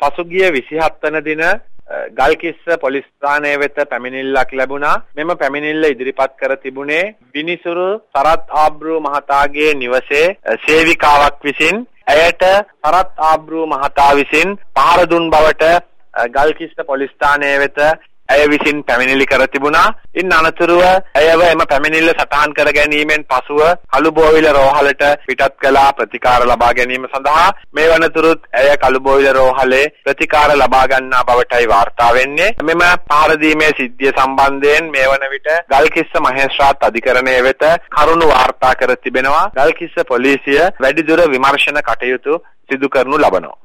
පසුගිය 27 වන දින ගල්කිස්ස පොලිස් ස්ථානය වෙත පැමිණිල්ලක් ලැබුණා. මෙම පැමිණිල්ල ඉදිරිපත් කර තිබුණේ විනිසුරු සරත් ආබ්‍රූ මහතාගේ නිවසේ සේවිකාවක් විසින් ඇයට සරත් ආබ්‍රූ මහතා විසින් පහර දුන් බවට ගල්කිස්ස පොලිස් ස්ථානය වෙත ඇය විසින් පැමිණිලි කර තිබුණා. ඉන් අනතුරුව ඇයව එම පැමිණිල්ල සටහන් කර ගැනීමෙන් පසුව කළුබෝවිල රෝහලට පිටත් කළා ප්‍රතිකාර ලබා ගැනීම සඳහා මේ වනතුරුත් ඇය කළුබෝවිල රෝහලේ ප්‍රතිකාර ලබා ගන්නා බවටයි වාර්තා වෙන්නේ. මෙම පහර දීමේ සිද්ධිය සම්බන්ධයෙන් මේ වන විට ගල්කිස්ස මහේස්ත්‍රාත් අධිකරණය වෙත කරුණු වාර්තා කර තිබෙනවා. ගල්කිස්ස පොලිසිය වැඩිදුර විමර්ශන කටයුතු සිදු කරනු ලබනවා.